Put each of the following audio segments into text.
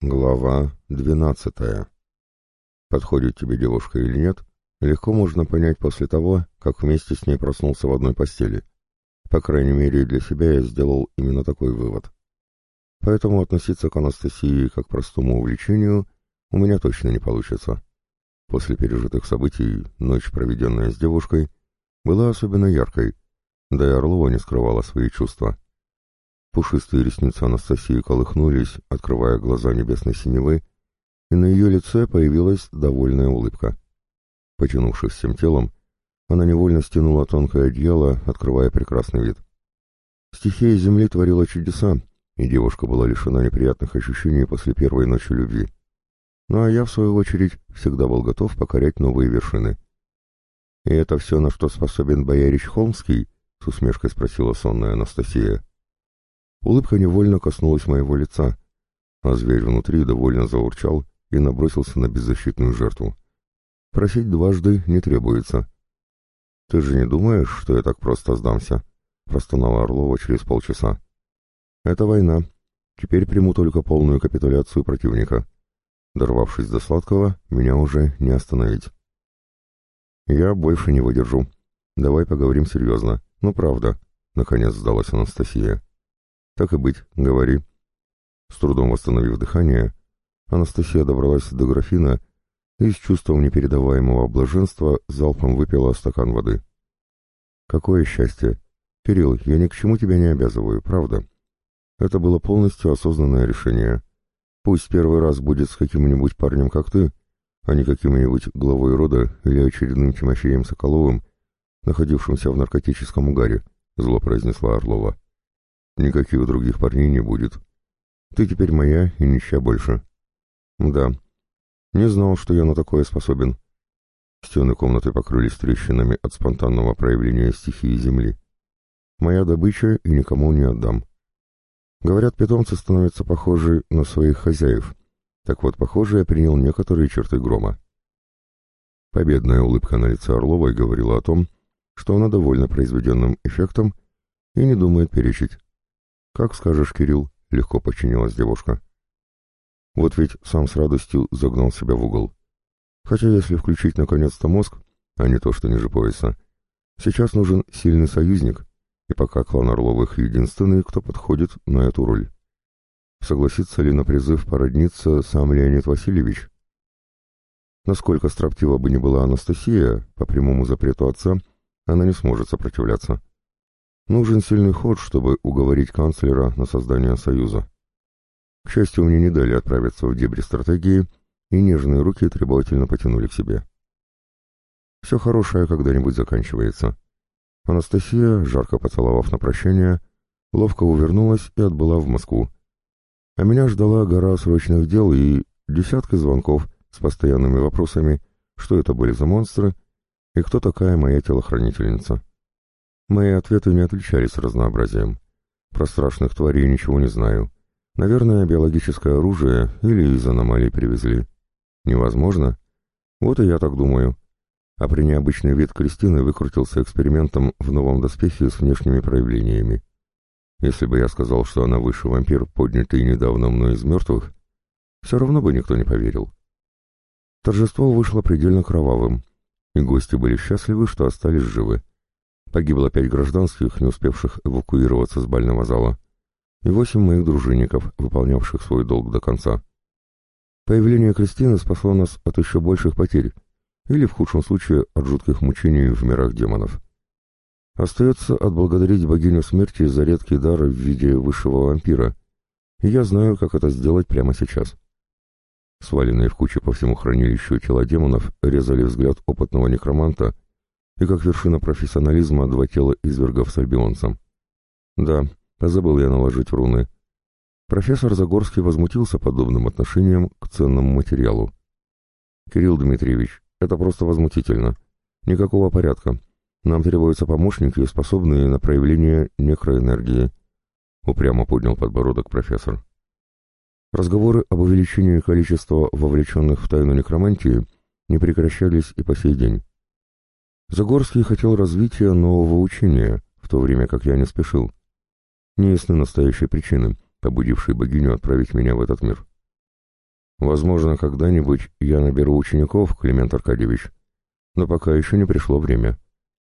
Глава двенадцатая. Подходит тебе девушка или нет, легко можно понять после того, как вместе с ней проснулся в одной постели. По крайней мере, для себя я сделал именно такой вывод. Поэтому относиться к Анастасии как к простому увлечению у меня точно не получится. После пережитых событий ночь, проведенная с девушкой, была особенно яркой, да и Орлова не скрывала свои чувства. Пушистые ресницы Анастасии колыхнулись, открывая глаза небесной синевы, и на ее лице появилась довольная улыбка. Потянувшись всем телом, она невольно стянула тонкое одеяло, открывая прекрасный вид. Стихия Земли творила чудеса, и девушка была лишена неприятных ощущений после первой ночи любви. Ну а я, в свою очередь, всегда был готов покорять новые вершины. «И это все, на что способен боярич Холмский?» — с усмешкой спросила сонная Анастасия. Улыбка невольно коснулась моего лица, а зверь внутри довольно заурчал и набросился на беззащитную жертву. Просить дважды не требуется. «Ты же не думаешь, что я так просто сдамся?» — простонала Орлова через полчаса. «Это война. Теперь приму только полную капитуляцию противника. Дорвавшись до сладкого, меня уже не остановить». «Я больше не выдержу. Давай поговорим серьезно. Ну, правда», — наконец сдалась Анастасия. «Так и быть, говори». С трудом восстановив дыхание, Анастасия добралась до графина и с чувством непередаваемого блаженства залпом выпила стакан воды. «Какое счастье! Кирилл, я ни к чему тебя не обязываю, правда. Это было полностью осознанное решение. Пусть первый раз будет с каким-нибудь парнем, как ты, а не каким-нибудь главой рода или очередным Тимофеем Соколовым, находившимся в наркотическом угаре», — зло произнесла Орлова. Никаких других парней не будет. Ты теперь моя и ничья больше. Да. Не знал, что я на такое способен. Стены комнаты покрылись трещинами от спонтанного проявления стихии земли. Моя добыча и никому не отдам. Говорят, питомцы становятся похожи на своих хозяев. Так вот, похоже, я принял некоторые черты грома. Победная улыбка на лице Орловой говорила о том, что она довольна произведенным эффектом и не думает перечить. «Как скажешь, Кирилл», — легко подчинилась девушка. Вот ведь сам с радостью загнал себя в угол. Хотя если включить наконец-то мозг, а не то, что ниже пояса, сейчас нужен сильный союзник, и пока клан Орловых единственный, кто подходит на эту роль. Согласится ли на призыв породниться сам Леонид Васильевич? Насколько строптива бы ни была Анастасия, по прямому запрету отца, она не сможет сопротивляться. Нужен сильный ход, чтобы уговорить канцлера на создание союза. К счастью, мне не дали отправиться в дебри стратегии, и нежные руки требовательно потянули к себе. Все хорошее когда-нибудь заканчивается. Анастасия, жарко поцеловав на прощание, ловко увернулась и отбыла в Москву. А меня ждала гора срочных дел и десятки звонков с постоянными вопросами, что это были за монстры и кто такая моя телохранительница. Мои ответы не отличались разнообразием. Про страшных тварей ничего не знаю. Наверное, биологическое оружие или из аномалий привезли. Невозможно? Вот и я так думаю. А при необычный вид Кристины выкрутился экспериментом в новом доспехе с внешними проявлениями. Если бы я сказал, что она высший вампир, поднятый недавно мной из мертвых, все равно бы никто не поверил. Торжество вышло предельно кровавым, и гости были счастливы, что остались живы. Погибло пять гражданских, не успевших эвакуироваться с бального зала, и восемь моих дружинников, выполнявших свой долг до конца. Появление Кристины спасло нас от еще больших потерь, или, в худшем случае, от жутких мучений в мирах демонов. Остается отблагодарить богиню смерти за редкий дар в виде высшего вампира, и я знаю, как это сделать прямо сейчас. Сваленные в куче по всему хранилищу тела демонов резали взгляд опытного некроманта и как вершина профессионализма два тела извергов с альбионцем. Да, позабыл я наложить руны. Профессор Загорский возмутился подобным отношением к ценному материалу. «Кирилл Дмитриевич, это просто возмутительно. Никакого порядка. Нам требуются помощники, способные на проявление некроэнергии», — упрямо поднял подбородок профессор. Разговоры об увеличении количества вовлеченных в тайну некромантии не прекращались и по сей день. Загорский хотел развития нового учения, в то время как я не спешил. Неясны настоящие причины, побудившие богиню отправить меня в этот мир. Возможно, когда-нибудь я наберу учеников, Климент Аркадьевич, но пока еще не пришло время.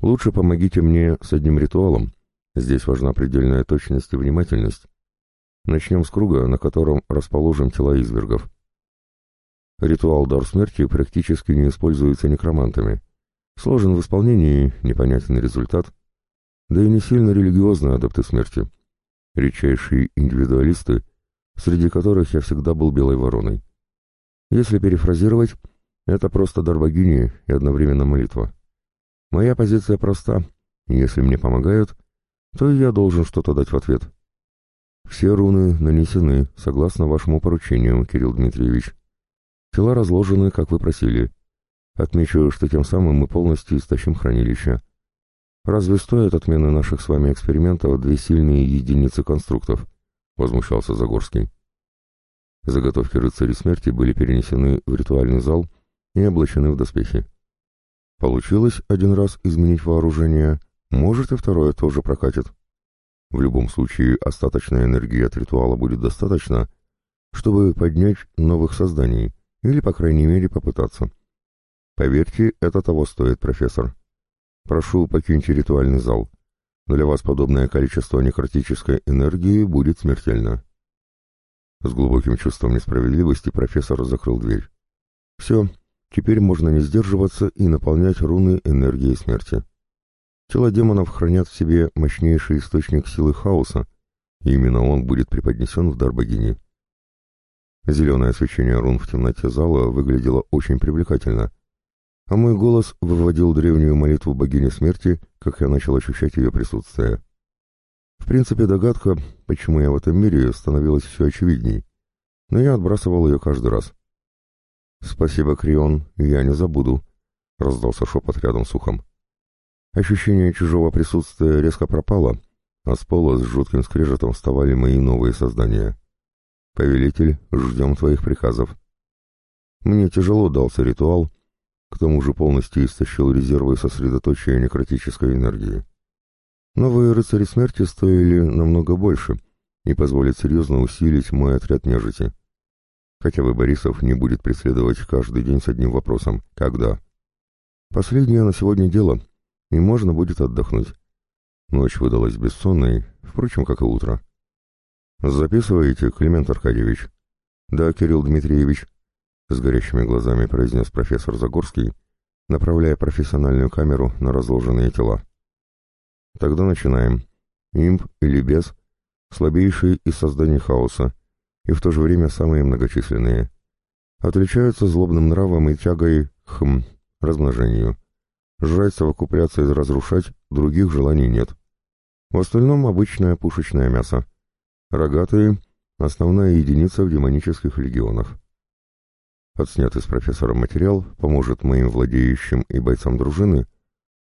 Лучше помогите мне с одним ритуалом. Здесь важна предельная точность и внимательность. Начнем с круга, на котором расположим тела извергов. Ритуал Дар Смерти практически не используется некромантами. Сложен в исполнении, непонятен результат, да и не сильно религиозные адепты смерти. Редчайшие индивидуалисты, среди которых я всегда был белой вороной. Если перефразировать, это просто дар богини и одновременно молитва. Моя позиция проста. Если мне помогают, то я должен что-то дать в ответ. Все руны нанесены, согласно вашему поручению, Кирилл Дмитриевич. Тела разложены, как вы просили. Отмечу, что тем самым мы полностью истощим хранилище. Разве стоят отмены наших с вами экспериментов две сильные единицы конструктов? Возмущался Загорский. Заготовки рыцарей смерти были перенесены в ритуальный зал и облачены в доспехи. Получилось один раз изменить вооружение, может и второе тоже прокатит. В любом случае, остаточной энергии от ритуала будет достаточно, чтобы поднять новых созданий, или, по крайней мере, попытаться. Поверьте, это того стоит, профессор. Прошу, покиньте ритуальный зал. Для вас подобное количество некротической энергии будет смертельно. С глубоким чувством несправедливости профессор закрыл дверь. Все, теперь можно не сдерживаться и наполнять руны энергией смерти. Тела демонов хранят в себе мощнейший источник силы хаоса, и именно он будет преподнесен в дар богини. Зеленое свечение рун в темноте зала выглядело очень привлекательно, а мой голос выводил древнюю молитву богини смерти, как я начал ощущать ее присутствие. В принципе, догадка, почему я в этом мире, становилась все очевидней, но я отбрасывал ее каждый раз. «Спасибо, Крион, я не забуду», — раздался шепот рядом с ухом. Ощущение чужого присутствия резко пропало, а с пола с жутким скрежетом вставали мои новые создания. «Повелитель, ждем твоих приказов». Мне тяжело дался ритуал, к тому же полностью истощил резервы сосредоточия некротической энергии. Новые рыцари смерти стоили намного больше и позволят серьезно усилить мой отряд нежити. Хотя бы Борисов не будет преследовать каждый день с одним вопросом «Когда?». Последнее на сегодня дело — и можно будет отдохнуть. Ночь выдалась бессонной, впрочем, как и утро. «Записываете, Климент Аркадьевич?» «Да, Кирилл Дмитриевич», — с горящими глазами произнес профессор Загорский, направляя профессиональную камеру на разложенные тела. «Тогда начинаем. Имп или без, слабейшие из созданий хаоса, и в то же время самые многочисленные. Отличаются злобным нравом и тягой, хм, размножению. Жрать, совокупляться и разрушать других желаний нет. В остальном обычное пушечное мясо. Рогатые — основная единица в демонических легионах. Отснятый с профессором материал поможет моим владеющим и бойцам дружины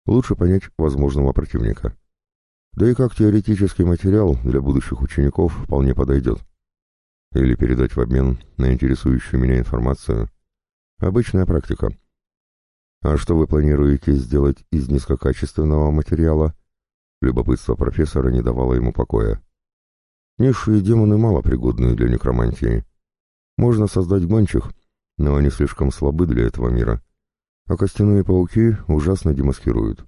лучше понять возможного противника. Да и как теоретический материал для будущих учеников вполне подойдет. Или передать в обмен на интересующую меня информацию. Обычная практика. «А что вы планируете сделать из низкокачественного материала?» Любопытство профессора не давало ему покоя. «Низшие демоны мало пригодны для некромантии. Можно создать гончих, но они слишком слабы для этого мира, а костяные пауки ужасно демаскируют.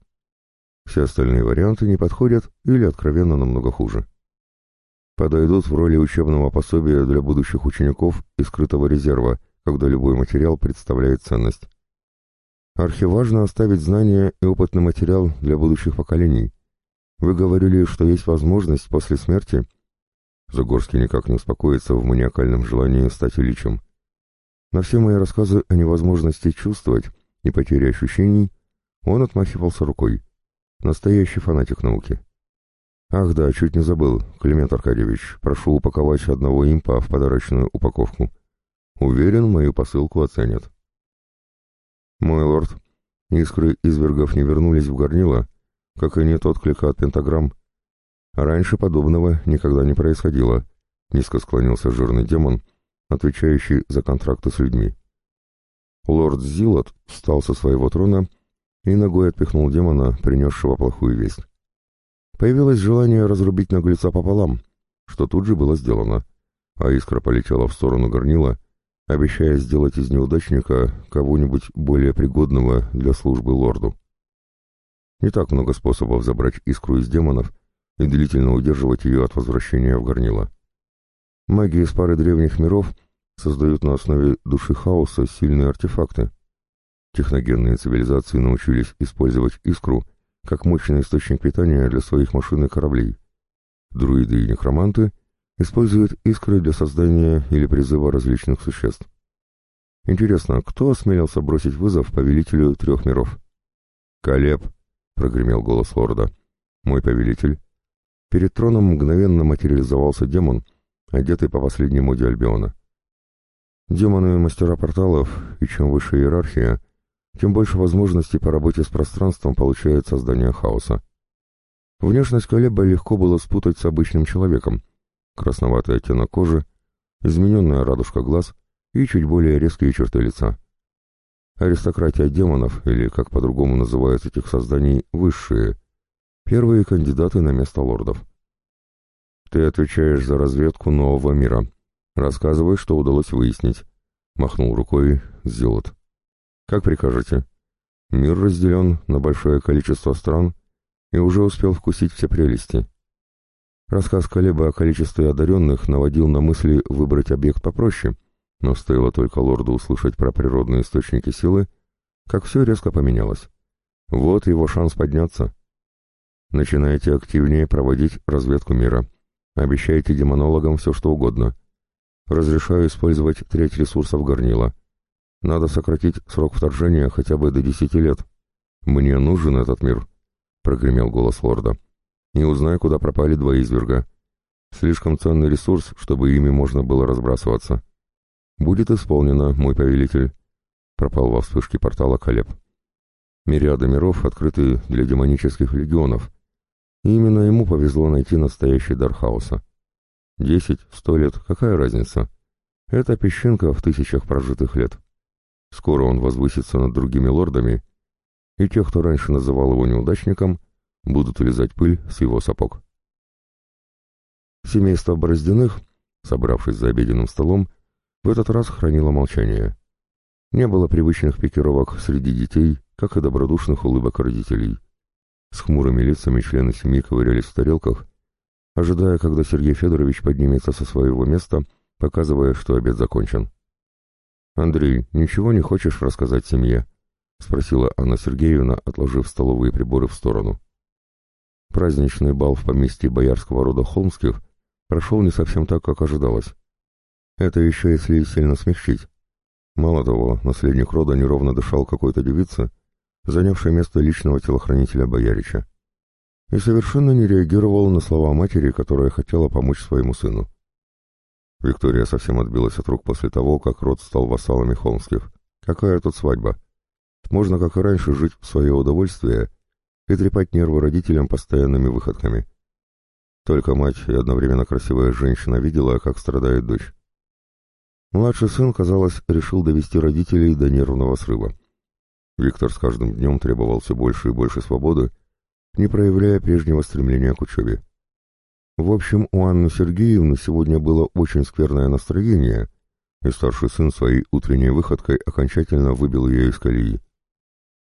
Все остальные варианты не подходят или откровенно намного хуже. Подойдут в роли учебного пособия для будущих учеников и скрытого резерва, когда любой материал представляет ценность. Архиважно оставить знания и опытный материал для будущих поколений. Вы говорили, что есть возможность после смерти. Загорский никак не успокоится в маниакальном желании стать личем. На все мои рассказы о невозможности чувствовать и потере ощущений он отмахивался рукой. Настоящий фанатик науки. Ах да, чуть не забыл, Климент Аркадьевич, прошу упаковать одного импа в подарочную упаковку. Уверен, мою посылку оценят. «Мой лорд, искры извергов не вернулись в горнило, как и нет отклика от пентаграмм. Раньше подобного никогда не происходило», — низко склонился жирный демон, отвечающий за контракты с людьми. Лорд Зилот встал со своего трона и ногой отпихнул демона, принесшего плохую весть. Появилось желание разрубить наглеца пополам, что тут же было сделано, а искра полетела в сторону горнила, обещая сделать из неудачника кого-нибудь более пригодного для службы лорду. Не так много способов забрать искру из демонов и длительно удерживать ее от возвращения в горнило. Маги из пары древних миров создают на основе души хаоса сильные артефакты. Техногенные цивилизации научились использовать искру как мощный источник питания для своих машин и кораблей. Друиды и некроманты используют искры для создания или призыва различных существ. Интересно, кто осмелился бросить вызов повелителю трех миров? «Колеб!» — прогремел голос лорда. «Мой повелитель». Перед троном мгновенно материализовался демон, одетый по последней моде Альбиона. Демоны — мастера порталов, и чем выше иерархия, тем больше возможностей по работе с пространством получает создание хаоса. Внешность Колеба легко было спутать с обычным человеком. Красноватый оттенок кожи, измененная радужка глаз и чуть более резкие черты лица. Аристократия демонов, или, как по-другому называют этих созданий, высшие, первые кандидаты на место лордов. «Ты отвечаешь за разведку нового мира. Рассказывай, что удалось выяснить», — махнул рукой Зелот. «Как прикажете. Мир разделен на большое количество стран и уже успел вкусить все прелести. Рассказ Колеба о количестве одаренных наводил на мысли выбрать объект попроще, но стоило только лорду услышать про природные источники силы, как все резко поменялось. Вот его шанс подняться. Начинайте активнее проводить разведку мира. Обещайте демонологам все что угодно. Разрешаю использовать треть ресурсов горнила. Надо сократить срок вторжения хотя бы до десяти лет. Мне нужен этот мир, — прогремел голос лорда. Не узнай, куда пропали два изверга. Слишком ценный ресурс, чтобы ими можно было разбрасываться. Будет исполнено, мой повелитель. Пропал во вспышке портала Колеб. Мириады миров открыты для демонических легионов. Именно ему повезло найти настоящий дар хаоса. Десять, сто лет, какая разница? Это песчинка в тысячах прожитых лет. Скоро он возвысится над другими лордами, и тех, кто раньше называл его неудачником, будут улезать пыль с его сапог. Семейство Бороздиных, собравшись за обеденным столом, в этот раз хранило молчание. Не было привычных пикировок среди детей, как и добродушных улыбок родителей. С хмурыми лицами члены семьи ковырялись в тарелках, ожидая, когда Сергей Федорович поднимется со своего места, показывая, что обед закончен. «Андрей, ничего не хочешь рассказать семье?» — спросила Анна Сергеевна, отложив столовые приборы в сторону. Праздничный бал в поместье боярского рода Холмских прошел не совсем так, как ожидалось. Это еще если сильно смягчить. Мало того, наследник рода неровно дышал какой-то девице, занявшей место личного телохранителя боярича, и совершенно не реагировал на слова матери, которая хотела помочь своему сыну. Виктория совсем отбилась от рук после того, как род стал вассалами Холмских. Какая тут свадьба? Можно, как и раньше, жить в свое удовольствие и трепать нервы родителям постоянными выходками. Только мать и одновременно красивая женщина видела, как страдает дочь. Младший сын, казалось, решил довести родителей до нервного срыва. Виктор с каждым днем требовал все больше и больше свободы, не проявляя прежнего стремления к учебе. В общем, у Анны Сергеевны сегодня было очень скверное настроение, и старший сын своей утренней выходкой окончательно выбил ее из колеи.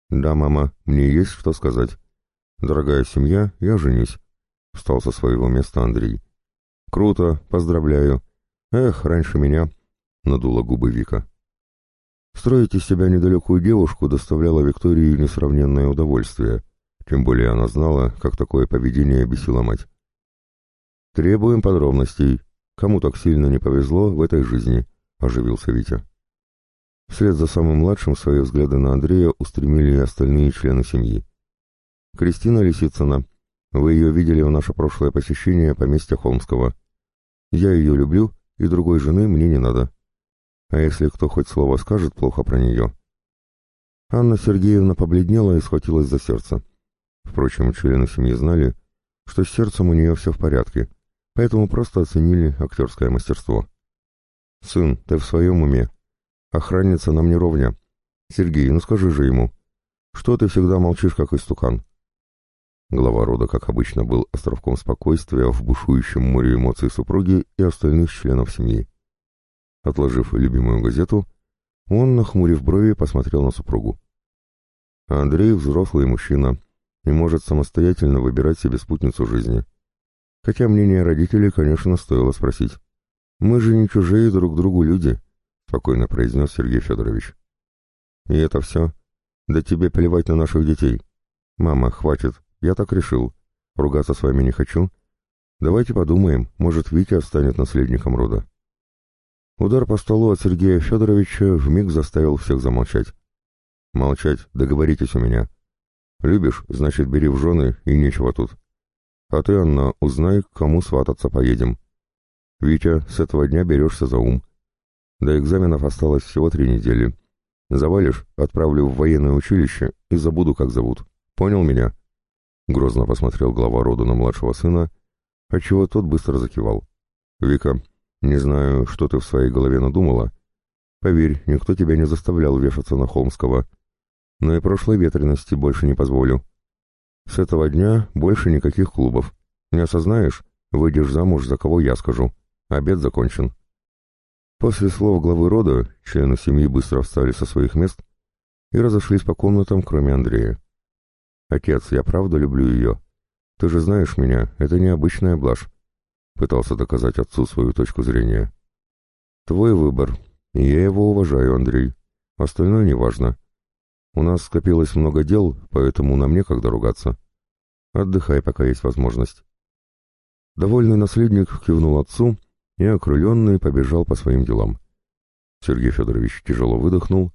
«Да, мама, мне есть что сказать. Дорогая семья, я женюсь», — встал со своего места Андрей. «Круто, поздравляю. Эх, раньше меня», — надула губы Вика. Строить из себя недалекую девушку доставляло Виктории несравненное удовольствие, тем более она знала, как такое поведение бесило мать. «Требуем подробностей. Кому так сильно не повезло в этой жизни?» — оживился Витя. Вслед за самым младшим свои взгляды на Андрея устремили и остальные члены семьи. «Кристина Лисицына, вы ее видели в наше прошлое посещение поместья Холмского. Я ее люблю, и другой жены мне не надо. А если кто хоть слово скажет плохо про нее...» Анна Сергеевна побледнела и схватилась за сердце. Впрочем, члены семьи знали, что с сердцем у нее все в порядке, поэтому просто оценили актерское мастерство. «Сын, ты в своем уме?» Охранница нам не ровня. Сергей, ну скажи же ему, что ты всегда молчишь, как истукан?» Глава рода, как обычно, был островком спокойствия в бушующем море эмоций супруги и остальных членов семьи. Отложив любимую газету, он, нахмурив брови, посмотрел на супругу. Андрей взрослый мужчина и может самостоятельно выбирать себе спутницу жизни. Хотя мнение родителей, конечно, стоило спросить. «Мы же не чужие друг другу люди», — спокойно произнес Сергей Федорович. «И это все? Да тебе плевать на наших детей. Мама, хватит, я так решил. Ругаться с вами не хочу. Давайте подумаем, может, Витя станет наследником рода». Удар по столу от Сергея Федоровича вмиг заставил всех замолчать. «Молчать, договоритесь у меня. Любишь, значит, бери в жены, и нечего тут. А ты, Анна, узнай, к кому свататься поедем. Витя, с этого дня берешься за ум. До экзаменов осталось всего три недели. Завалишь, отправлю в военное училище и забуду, как зовут. Понял меня?» Грозно посмотрел глава рода на младшего сына, отчего тот быстро закивал. «Вика, не знаю, что ты в своей голове надумала. Поверь, никто тебя не заставлял вешаться на Холмского. Но и прошлой ветрености больше не позволю. С этого дня больше никаких клубов. Не осознаешь, выйдешь замуж, за кого я скажу. Обед закончен». После слов главы рода члены семьи быстро встали со своих мест и разошлись по комнатам, кроме Андрея. «Отец, я правда люблю ее. Ты же знаешь меня, это необычная блажь», — пытался доказать отцу свою точку зрения. «Твой выбор, я его уважаю, Андрей. Остальное неважно. У нас скопилось много дел, поэтому нам некогда ругаться. Отдыхай, пока есть возможность». Довольный наследник кивнул отцу и, окрыленный, побежал по своим делам. Сергей Федорович тяжело выдохнул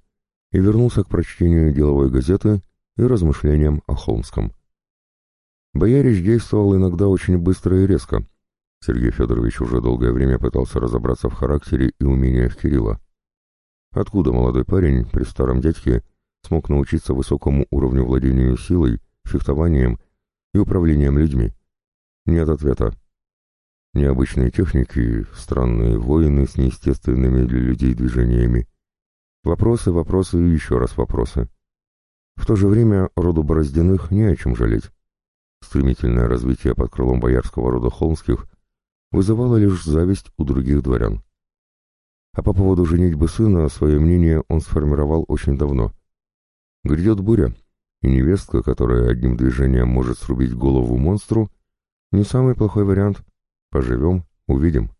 и вернулся к прочтению деловой газеты и размышлениям о Холмском. Боярич действовал иногда очень быстро и резко. Сергей Федорович уже долгое время пытался разобраться в характере и умениях Кирилла. Откуда молодой парень при старом дядьке смог научиться высокому уровню владения силой, фехтованием и управлением людьми? Нет ответа. Необычные техники, странные воины с неестественными для людей движениями. Вопросы, вопросы и еще раз вопросы. В то же время роду Бороздиных не о чем жалеть. Стремительное развитие под крылом боярского рода Холмских вызывало лишь зависть у других дворян. А по поводу женитьбы сына свое мнение он сформировал очень давно. Грядет буря, и невестка, которая одним движением может срубить голову монстру, не самый плохой вариант. Поживем, увидим.